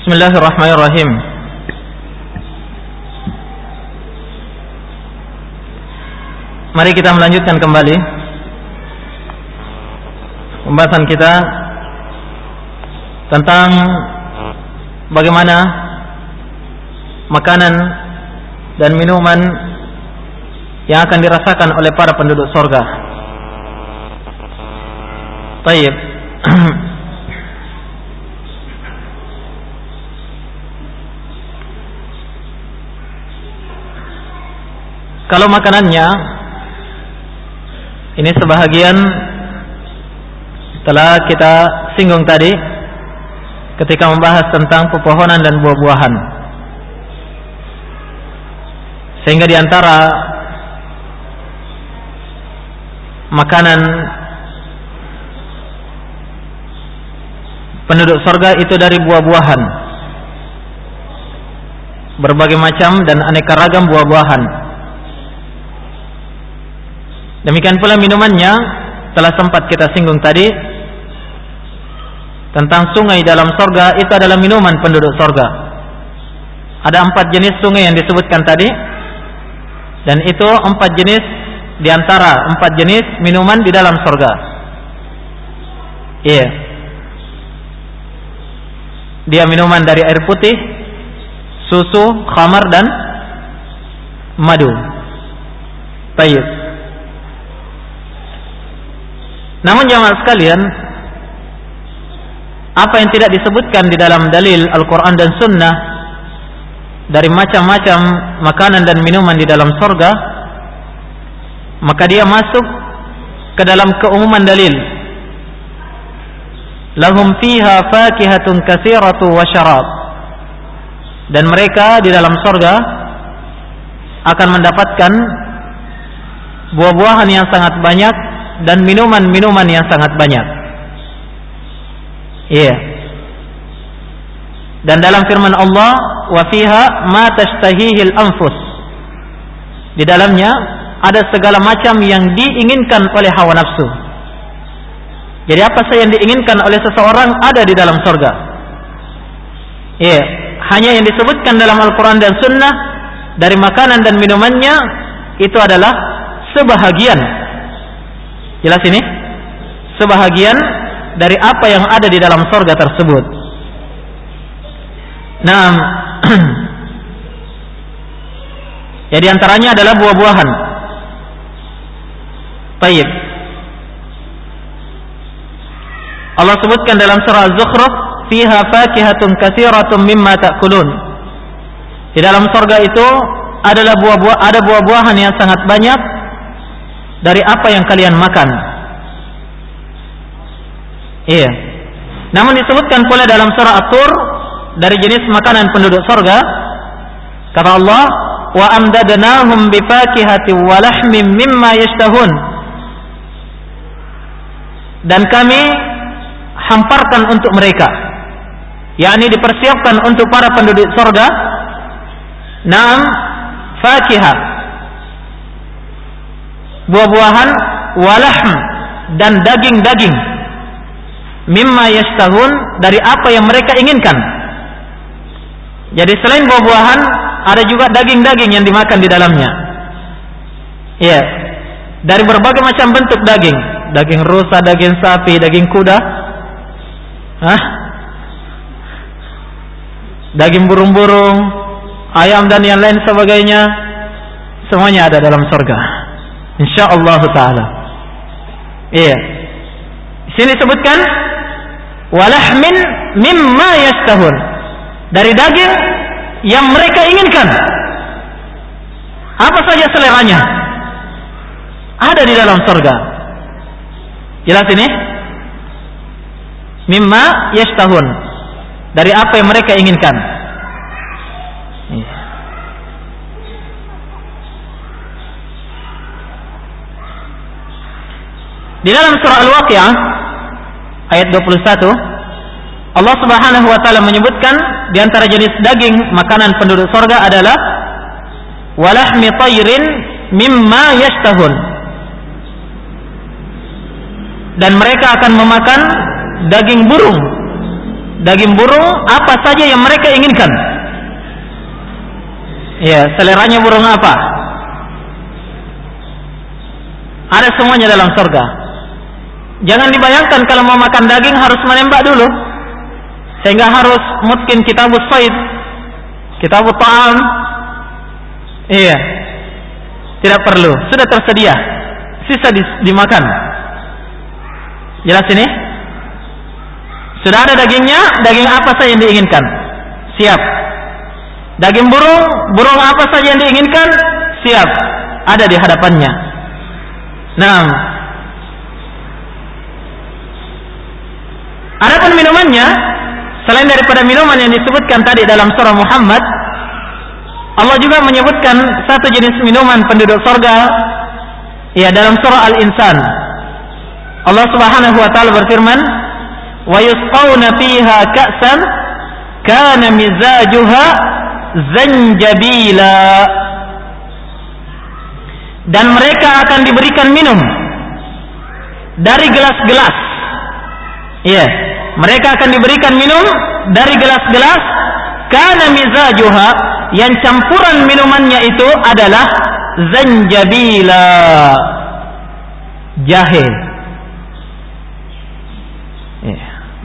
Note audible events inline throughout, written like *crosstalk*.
Bismillahirrahmanirrahim. Mari kita melanjutkan kembali pembahasan kita tentang bagaimana makanan dan minuman yang akan dirasakan oleh para penduduk sorga. Taib. Kalau makanannya ini sebahagian telah kita singgung tadi ketika membahas tentang pepohonan dan buah-buahan. Sehingga di antara makanan penduduk sorga itu dari buah-buahan berbagai macam dan aneka ragam buah-buahan Demikian pula minumannya telah sempat kita singgung tadi tentang sungai dalam sorga itu adalah minuman penduduk sorga. Ada empat jenis sungai yang disebutkan tadi dan itu empat jenis di antara empat jenis minuman di dalam sorga. Iya. Yeah. Dia minuman dari air putih, susu, khamar dan madu. Baik. Namun jamaah sekalian, apa yang tidak disebutkan di dalam dalil Al-Quran dan Sunnah dari macam-macam makanan dan minuman di dalam sorga, maka dia masuk ke dalam keumuman dalil. Lahum fiha fakihatun kathiratu wa syarab. Dan mereka di dalam sorga akan mendapatkan buah-buahan yang sangat banyak dan minuman-minuman yang sangat banyak. Iya. Yeah. Dan dalam firman Allah, "Wa fiha ma tashtahihil anfus." Di dalamnya ada segala macam yang diinginkan oleh hawa nafsu. Jadi apa saja yang diinginkan oleh seseorang ada di dalam surga. Iya, yeah. hanya yang disebutkan dalam Al-Qur'an dan Sunnah dari makanan dan minumannya itu adalah sebahagian Jelas ini? Sebahagian dari apa yang ada di dalam sorga tersebut. Nah, *clears throat* ya, antaranya adalah buah-buahan. Baik. Allah sebutkan dalam surah Az-Zukhruf, "Fiha fakihatun katsiratun mimma ta'kulun." Di dalam sorga itu adalah buah-buah ada buah-buahan yang sangat banyak dari apa yang kalian makan. Iya. Namun disebutkan pula dalam surah At-Tur dari jenis makanan penduduk sorga kata Allah wa amdadnahum bifakihati wa lahmim mimma yashtahun dan kami hamparkan untuk mereka yakni dipersiapkan untuk para penduduk sorga naam fakihah buah-buahan walahm dan daging-daging mimma yashtahun dari apa yang mereka inginkan. Jadi selain buah-buahan ada juga daging-daging yang dimakan di dalamnya. Ya. Dari berbagai macam bentuk daging, daging rusa, daging sapi, daging kuda. Hah? Daging burung-burung, ayam dan yang lain sebagainya semuanya ada dalam surga insyaallah taala. Iya. Sini sebutkan walahmin mimma yastahun. Dari daging yang mereka inginkan. Apa saja seleranya? Ada di dalam surga. Jelas ini? Mimma yastahun. Dari apa yang mereka inginkan. Iya. Di dalam surah Al-Waqiah ayat 21 Allah Subhanahu wa taala menyebutkan di antara jenis daging makanan penduduk sorga adalah walahmi tayrin mimma yashtahun dan mereka akan memakan daging burung daging burung apa saja yang mereka inginkan. Ya, seleranya burung apa? Ada semuanya dalam surga. Jangan dibayangkan kalau mau makan daging harus menembak dulu. Sehingga harus mungkin kita said, kita ta'am. Iya. Tidak perlu, sudah tersedia. Sisa dimakan. Jelas ini? Sudah ada dagingnya, daging apa saja yang diinginkan? Siap. Daging burung, burung apa saja yang diinginkan? Siap. Ada di hadapannya. Nah, Adapun minumannya selain daripada minuman yang disebutkan tadi dalam surah Muhammad, Allah juga menyebutkan satu jenis minuman penduduk sorga ya dalam surah Al-Insan. Allah Subhanahu wa taala berfirman, "Wa yusqawna fiha ka'san kana mizajuha zanjabila." Dan mereka akan diberikan minum dari gelas-gelas. Ya. Yeah mereka akan diberikan minum dari gelas-gelas karena mizajuha yang campuran minumannya itu adalah zanjabila jahe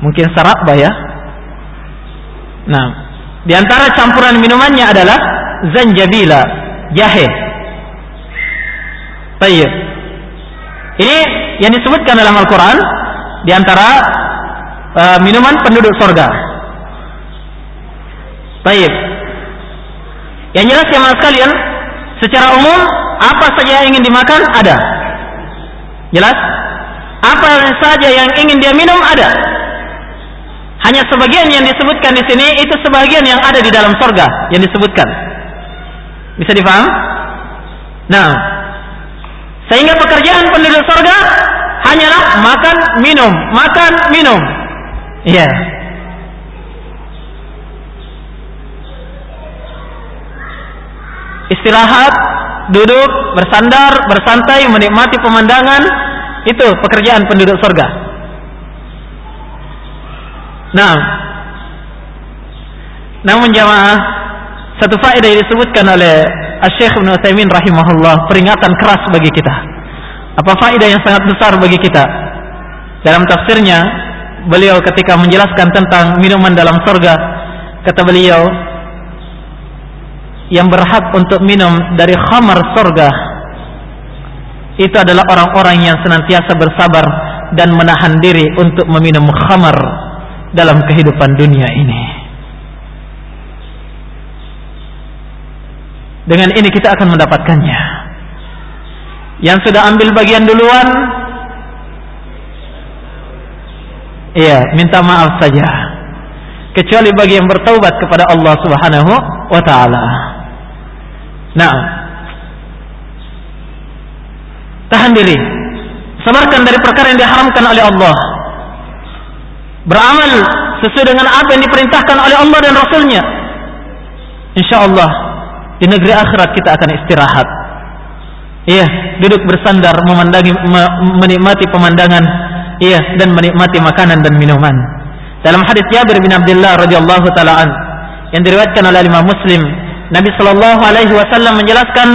Mungkin sarakba ya. Nah, di antara campuran minumannya adalah zanjabila, jahe. Baik. Ini yang disebutkan dalam Al-Quran di antara uh, minuman penduduk sorga. Baik. Yang jelas ya mas kalian, secara umum apa saja yang ingin dimakan ada. Jelas? Apa saja yang ingin dia minum ada. Hanya sebagian yang disebutkan di sini itu sebagian yang ada di dalam sorga yang disebutkan. Bisa difaham? Nah, sehingga pekerjaan penduduk sorga hanyalah makan minum, makan minum. Iya. Istirahat, duduk, bersandar, bersantai, menikmati pemandangan, itu pekerjaan penduduk sorga. Nah, namun jamaah satu faedah yang disebutkan oleh Syekh Ibn Utsaimin rahimahullah peringatan keras bagi kita. Apa faedah yang sangat besar bagi kita? Dalam tafsirnya beliau ketika menjelaskan tentang minuman dalam surga kata beliau yang berhak untuk minum dari khamar surga itu adalah orang-orang yang senantiasa bersabar dan menahan diri untuk meminum khamar dalam kehidupan dunia ini. Dengan ini kita akan mendapatkannya. Yang sudah ambil bagian duluan, iya, minta maaf saja. Kecuali bagi yang bertaubat kepada Allah Subhanahu wa taala. Nah, tahan diri. Sabarkan dari perkara yang diharamkan oleh Allah beramal sesuai dengan apa yang diperintahkan oleh Allah dan Rasulnya insya Allah di negeri akhirat kita akan istirahat iya duduk bersandar memandangi menikmati pemandangan iya dan menikmati makanan dan minuman. Dalam hadis Jabir bin Abdullah radhiyallahu taalaan yang diriwayatkan oleh Imam Muslim, Nabi Shallallahu Alaihi Wasallam menjelaskan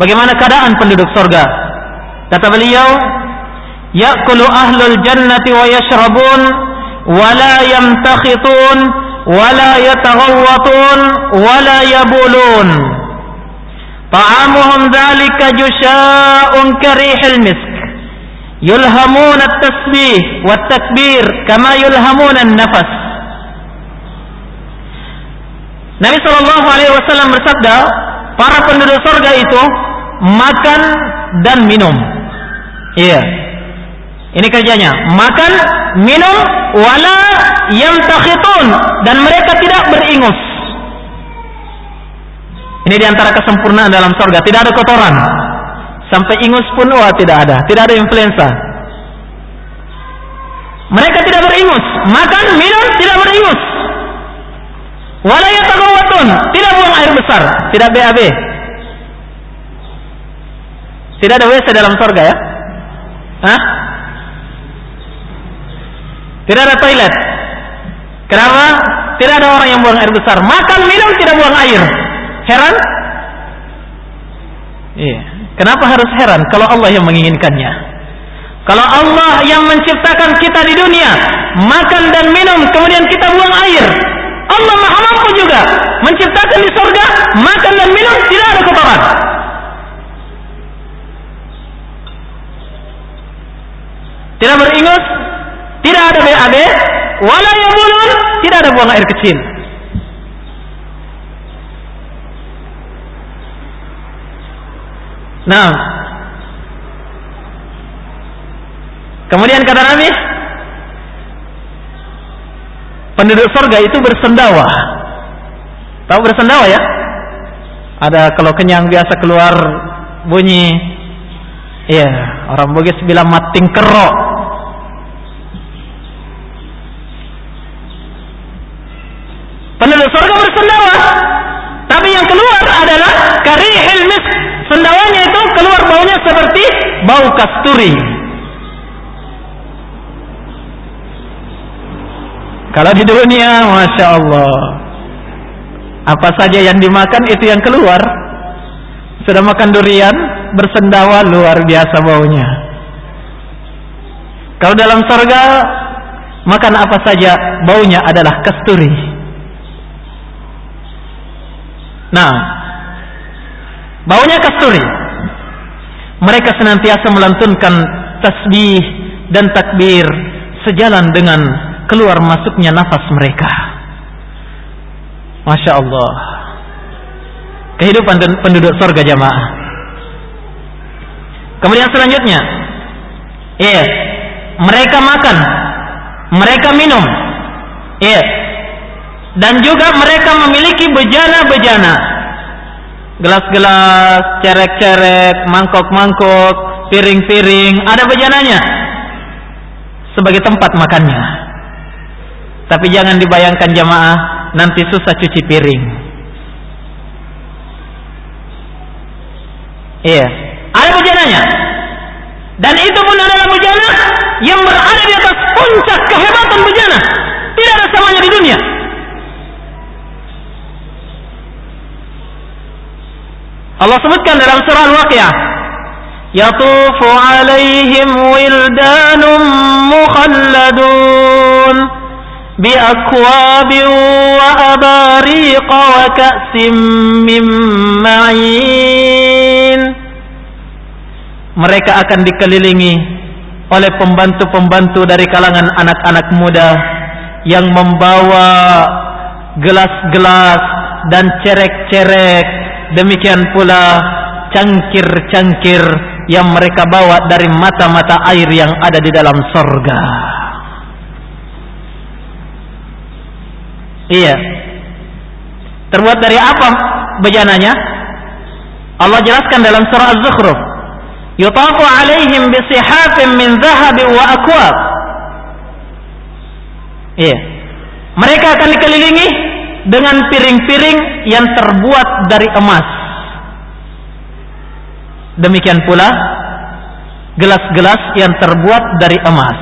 bagaimana keadaan penduduk sorga. Kata beliau, Yakulu ahlul jannati wa yashrabun wa la yamtakhitun wa la yataghawwatun wa la yabulun. Ta'amuhum dhalika jusha'un karihil misk. Yulhamunat tasbih wa takbir kama yulhamuna nafas Nabi saw Alaihi Wasallam bersabda para penduduk surga itu makan dan minum. Iya. Ini kerjanya. Makan minum wala yamtakhitun. Dan mereka tidak beringus. Ini di antara kesempurnaan dalam surga tidak ada kotoran. Sampai ingus pun wah tidak ada, tidak ada influenza. Mereka tidak beringus, makan, minum tidak beringus. Wala yatagawatun, tidak buang air besar, tidak BAB. Tidak ada WC dalam surga ya? Hah? Tidak ada toilet. Kenapa? Tidak ada orang yang buang air besar. Makan, minum, tidak buang air. Heran? Iya. Kenapa harus heran kalau Allah yang menginginkannya? Kalau Allah yang menciptakan kita di dunia, makan dan minum, kemudian kita buang air. Allah maha mampu juga menciptakan di surga, makan dan minum, tidak ada kotoran. Tidak beringus, tidak ada BAB, wala yabulun, tidak ada buang air kecil. Nah, kemudian kata Nabi, penduduk surga itu bersendawa. Tahu bersendawa ya? Ada kalau kenyang biasa keluar bunyi, iya orang Bugis bilang mating kerok. Kalau di dunia, masya Allah, apa saja yang dimakan itu yang keluar. Sudah makan durian, bersendawa luar biasa baunya. Kalau dalam surga, makan apa saja baunya adalah kasturi. Nah, baunya kasturi. Mereka senantiasa melantunkan tasbih dan takbir sejalan dengan keluar masuknya nafas mereka. Masya Allah. Kehidupan penduduk surga jamaah. Kemudian selanjutnya, iya, mereka makan, mereka minum, iya, dan juga mereka memiliki bejana-bejana gelas-gelas, cerek-cerek, mangkok-mangkok, piring-piring, ada bejananya sebagai tempat makannya. Tapi jangan dibayangkan jamaah nanti susah cuci piring. Iya, ada bejananya. Dan itu pun adalah bejana yang berada di atas puncak kehebatan bejana. Tidak ada samanya di dunia. Allah sebutkan dalam surah Al-Waqiah Yatufu alaihim wildanun mukhalladun biakwabin wa abariqa wa ka'sim min ma'in. Mereka akan dikelilingi oleh pembantu-pembantu dari kalangan anak-anak muda yang membawa gelas-gelas dan cerek-cerek demikian pula cangkir-cangkir yang mereka bawa dari mata-mata air yang ada di dalam sorga. Iya. Terbuat dari apa bejananya? Allah jelaskan dalam surah Az-Zukhruf. Yutafu alaihim bisihafin min zahabi wa akwab. Iya. Mereka akan dikelilingi dengan piring-piring yang terbuat dari emas. Demikian pula gelas-gelas yang terbuat dari emas.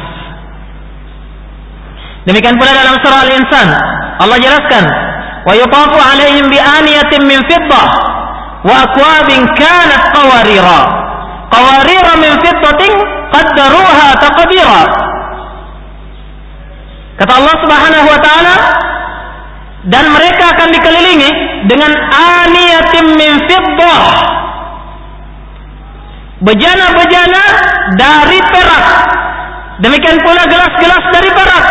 Demikian pula dalam surah Al-Insan Allah jelaskan wa yutafu alaihim bi aniyatin min fiddah wa akwabin kanat qawarira qawarira min fiddatin qaddaruha taqdira Kata Allah Subhanahu wa taala dan mereka akan dikelilingi dengan aniyatim min fiddah. Bejana-bejana dari perak. Demikian pula gelas-gelas dari perak.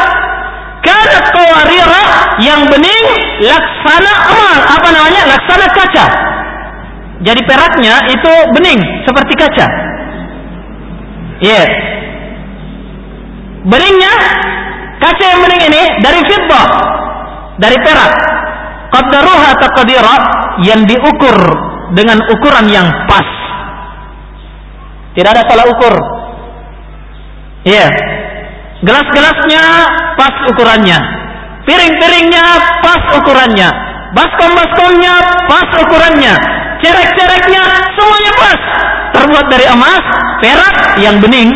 Kanat qawarira yang bening laksana emas apa namanya? Laksana kaca. Jadi peraknya itu bening seperti kaca. Yeah. beningnya kaca yang bening ini dari fiddah dari perak. Qaddaruha taqdira yang diukur dengan ukuran yang pas. Tidak ada salah ukur. Iya. Yeah. Gelas-gelasnya pas ukurannya. Piring-piringnya pas ukurannya. Baskom-baskomnya pas ukurannya. Cerek-cereknya semuanya pas. Terbuat dari emas, perak yang bening,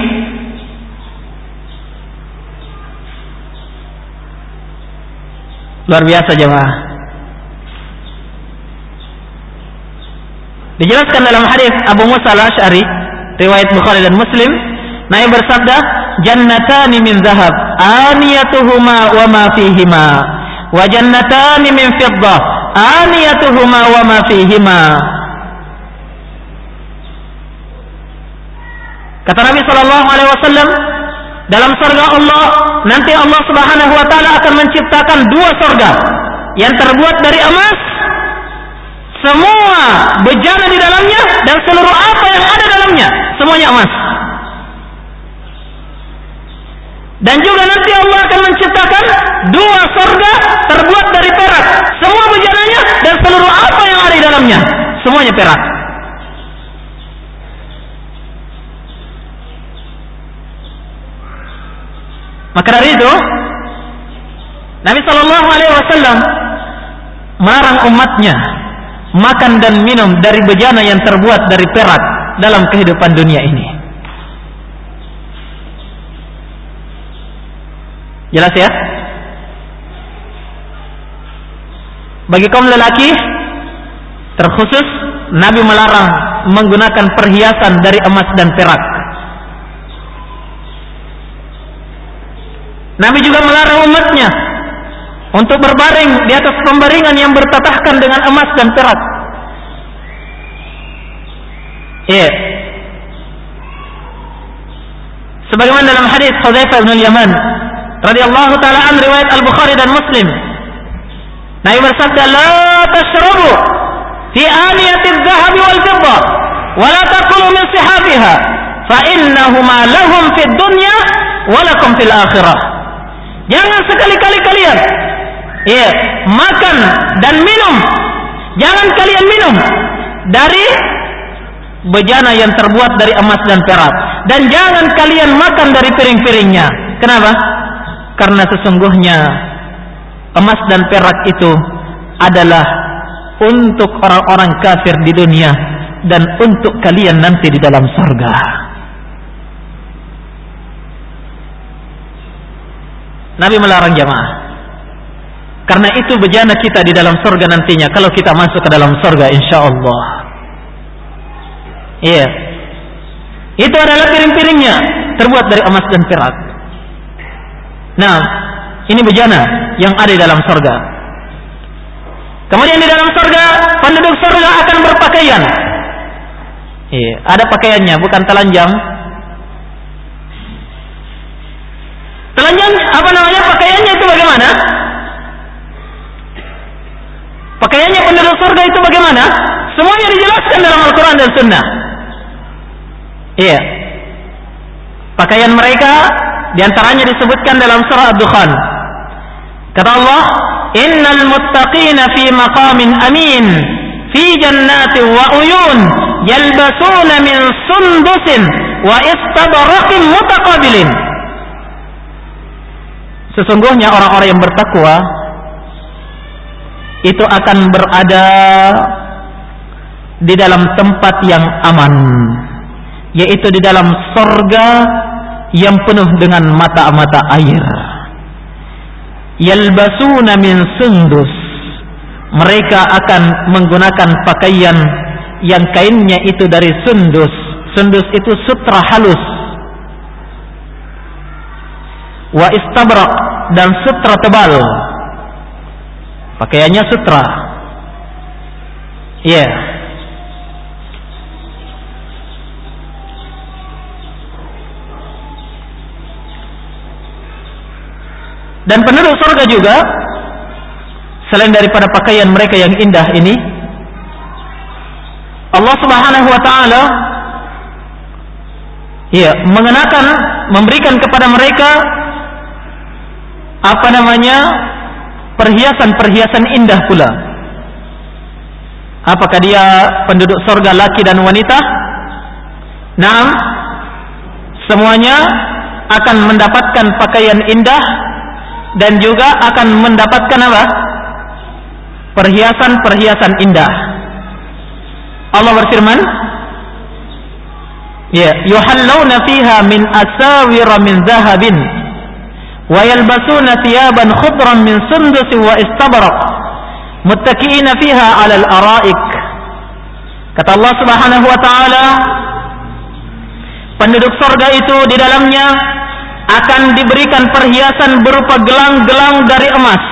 Luar biasa jemaah. Dijelaskan dalam hadis Abu Musa al-Ash'ari, riwayat Bukhari dan Muslim, Nabi bersabda, "Jannatani min zahab, aniyatuhuma wa ma fihima, wa jannatani min fiddah, aniyatuhuma wa ma fihima." Kata Nabi sallallahu alaihi wasallam, dalam surga Allah nanti Allah Subhanahu wa taala akan menciptakan dua surga. Yang terbuat dari emas semua bejana di dalamnya dan seluruh apa yang ada dalamnya semuanya emas. Dan juga nanti Allah akan menciptakan dua surga terbuat dari perak. Semua bejananya dan seluruh apa yang ada di dalamnya semuanya perak Maka dari itu Nabi Shallallahu Alaihi Wasallam melarang umatnya makan dan minum dari bejana yang terbuat dari perak dalam kehidupan dunia ini. Jelas ya? Bagi kaum lelaki terkhusus Nabi melarang menggunakan perhiasan dari emas dan perak. Nabi juga melarang umatnya untuk berbaring di atas pembaringan yang bertatahkan dengan emas dan perak. Iya. Sebagaimana dalam hadis Hudzaifah bin Yaman radhiyallahu taala an riwayat Al-Bukhari dan Muslim. Nabi bersabda, "La tashrabu fi aniyati adh-dhahab wal fiddah wa la taqulu min sihafiha fa innahuma lahum fid dunya wa lakum fil akhirah." Jangan sekali-kali kalian ya, makan dan minum. Jangan kalian minum dari bejana yang terbuat dari emas dan perak dan jangan kalian makan dari piring-piringnya. Kenapa? Karena sesungguhnya emas dan perak itu adalah untuk orang-orang kafir di dunia dan untuk kalian nanti di dalam surga. Nabi melarang jamaah. Karena itu bejana kita di dalam surga nantinya kalau kita masuk ke dalam surga insya Allah. Iya. Itu adalah piring-piringnya terbuat dari emas dan perak. Nah, ini bejana yang ada di dalam surga. Kemudian di dalam surga penduduk surga akan berpakaian. Iya, ada pakaiannya bukan telanjang, Telanjang apa namanya pakaiannya itu bagaimana? Pakaiannya penduduk surga itu bagaimana? Semuanya dijelaskan dalam Al-Quran dan Sunnah. Iya. Pakaian mereka di antaranya disebutkan dalam surah Ad-Dukhan. Kata Allah, Innal muttaqina fi maqamin amin fi jannatin wa uyun yalbasuna min sundusin wa istabraqin mutaqabilin. Sesungguhnya orang-orang yang bertakwa itu akan berada di dalam tempat yang aman, yaitu di dalam sorga yang penuh dengan mata-mata air. Yalbasuna min sundus. Mereka akan menggunakan pakaian yang kainnya itu dari sundus. Sundus itu sutra halus wa istabrak dan sutra tebal pakaiannya sutra iya yeah. dan penduduk surga juga selain daripada pakaian mereka yang indah ini Allah Subhanahu wa taala ya mengenakan memberikan kepada mereka apa namanya perhiasan-perhiasan indah pula. Apakah dia penduduk sorga laki dan wanita? Nah, semuanya akan mendapatkan pakaian indah dan juga akan mendapatkan apa? Perhiasan-perhiasan indah. Allah berfirman, Ya, yuhallawna fiha min asawira min zahabin wa yalbasuna thiyaban khudran min sundus wa istabraq muttaqiina fiha kata Allah Subhanahu wa taala penduduk surga itu di dalamnya akan diberikan perhiasan berupa gelang-gelang dari emas.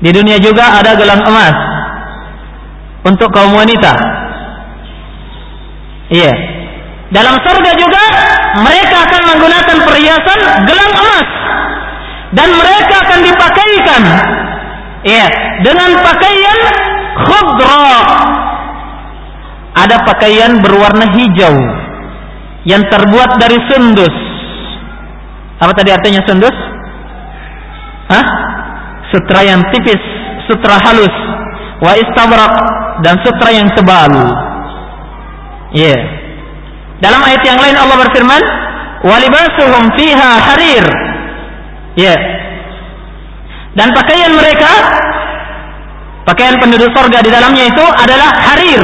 Di dunia juga ada gelang emas untuk kaum wanita. Iya. Dalam surga juga mereka akan menggunakan perhiasan gelang emas. Dan mereka akan dipakaikan ya dengan pakaian khudra ada pakaian berwarna hijau yang terbuat dari sundus. Apa tadi artinya sundus? Hah? sutra yang tipis sutra halus wa istabrak dan sutra yang tebal iya. yeah. Dalam ayat yang lain Allah berfirman, "Walibasuhum fiha harir." Ya. Dan pakaian mereka pakaian penduduk surga di dalamnya itu adalah harir.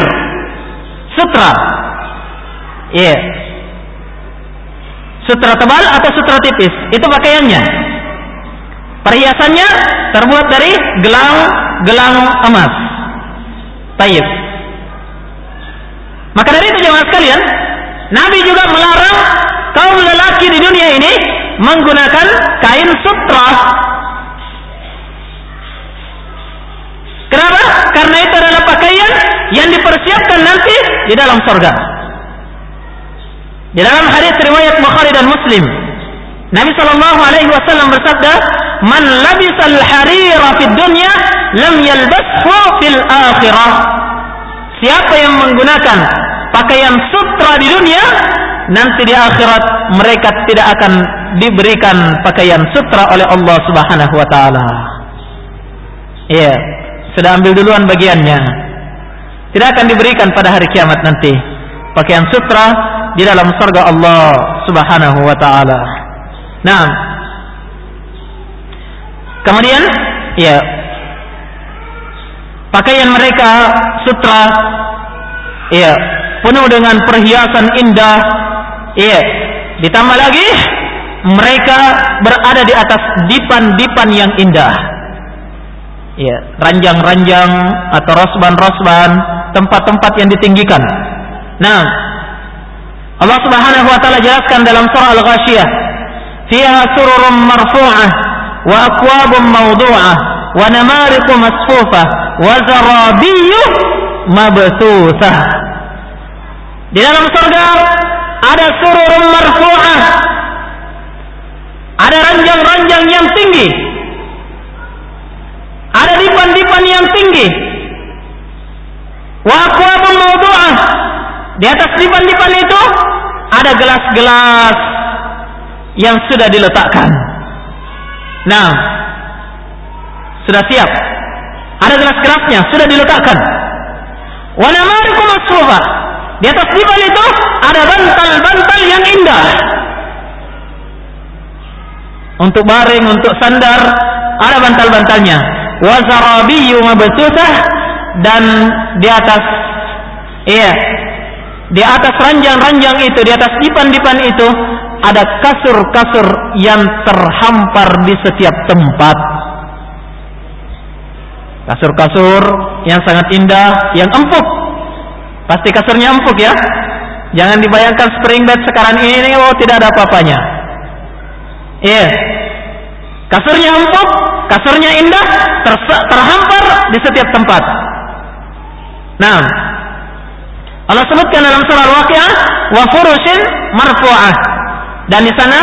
Sutra. Ya. Sutra tebal atau sutra tipis, itu pakaiannya. Perhiasannya terbuat dari gelang-gelang emas. Taib. Maka dari itu jemaah sekalian, Nabi juga melarang kaum lelaki di dunia ini menggunakan kain sutra. Kenapa? Karena itu adalah pakaian yang dipersiapkan nanti di dalam surga. Di dalam hadis riwayat Bukhari dan Muslim, Nabi Shallallahu Alaihi Wasallam bersabda, "Man labisal harira fid dunya, lam yalbashu fil akhirah." Siapa yang menggunakan pakaian sutra di dunia, nanti di akhirat mereka tidak akan diberikan pakaian sutra oleh Allah Subhanahu wa taala. Iya, sudah ambil duluan bagiannya. Tidak akan diberikan pada hari kiamat nanti pakaian sutra di dalam surga Allah Subhanahu wa taala. Nah, kemudian ya pakaian mereka sutra ya penuh dengan perhiasan indah. Iya. Ditambah lagi mereka berada di atas dipan-dipan yang indah. Iya, ranjang-ranjang atau rosban-rosban, tempat-tempat yang ditinggikan. Nah, Allah Subhanahu wa taala jelaskan dalam surah Al-Ghasyiyah, "Fiha sururun marfu'ah wa akwabun mawdu'ah wa namariqu masfufah wa zarabiyyu mabthusah." Di dalam surga ada surur marfu'ah. Ada ranjang-ranjang yang tinggi. Ada dipan-dipan yang tinggi. Wa aqwabun mawdu'ah. Di atas dipan-dipan itu ada gelas-gelas yang sudah diletakkan. Nah, sudah siap. Ada gelas-gelasnya sudah diletakkan. Wa namarikum masfufah di atas divan itu ada bantal-bantal yang indah. Untuk baring, untuk sandar, ada bantal-bantalnya. Wazarabiyu mabsusah dan di atas iya, di atas ranjang-ranjang itu, di atas dipan-dipan itu ada kasur-kasur yang terhampar di setiap tempat. Kasur-kasur yang sangat indah, yang empuk Pasti kasurnya empuk ya. Jangan dibayangkan spring bed sekarang ini oh tidak ada apa-apanya. Iya. Yeah. Kasurnya empuk, kasurnya indah, ter terhampar di setiap tempat. Nah, Allah sebutkan dalam surah Al-Waqiah wa furushin marfu'ah. Dan di sana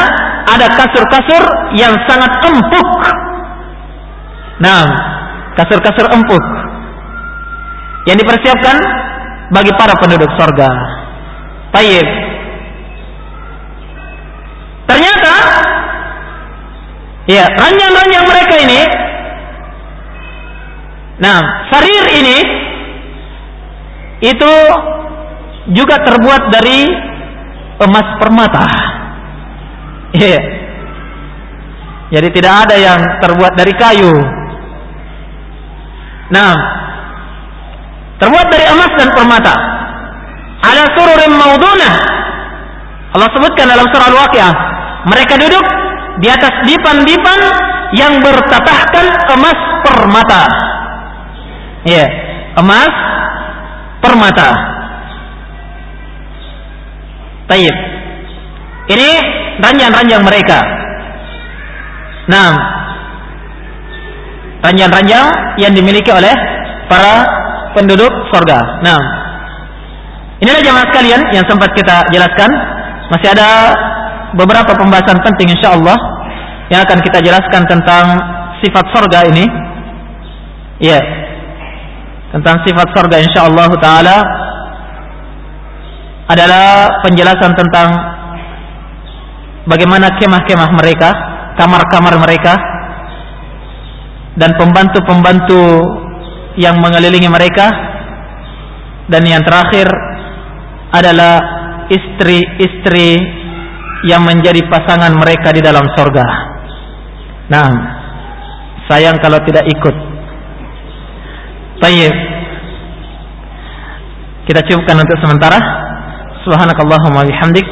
ada kasur-kasur yang sangat empuk. Nah, kasur-kasur empuk yang dipersiapkan bagi para penduduk sorga. Tayyib. Ternyata, ya ranjang-ranjang mereka ini, nah sarir ini itu juga terbuat dari emas permata. Iya. Jadi tidak ada yang terbuat dari kayu. Nah, terbuat dari emas dan permata. Ala sururin maudunah. Allah sebutkan dalam surah Al-Waqiah, Mereka duduk di atas dipan-dipan yang bertatahkan emas permata. Ya, emas permata. Taib. Ini ranjang-ranjang mereka. Nah, ranjang-ranjang yang dimiliki oleh para penduduk sorga. Nah, inilah jamaah sekalian yang sempat kita jelaskan. Masih ada beberapa pembahasan penting insya Allah yang akan kita jelaskan tentang sifat sorga ini. Ya, tentang sifat sorga insya Allah Taala adalah penjelasan tentang bagaimana kemah-kemah mereka, kamar-kamar mereka, dan pembantu-pembantu yang mengelilingi mereka dan yang terakhir adalah istri-istri yang menjadi pasangan mereka di dalam sorga. Nah, sayang kalau tidak ikut. Baik. Kita cukupkan untuk sementara. Subhanakallahumma bihamdik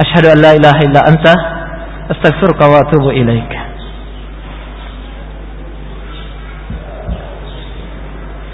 asyhadu an la ilaha illa anta astaghfiruka wa atubu ilaik.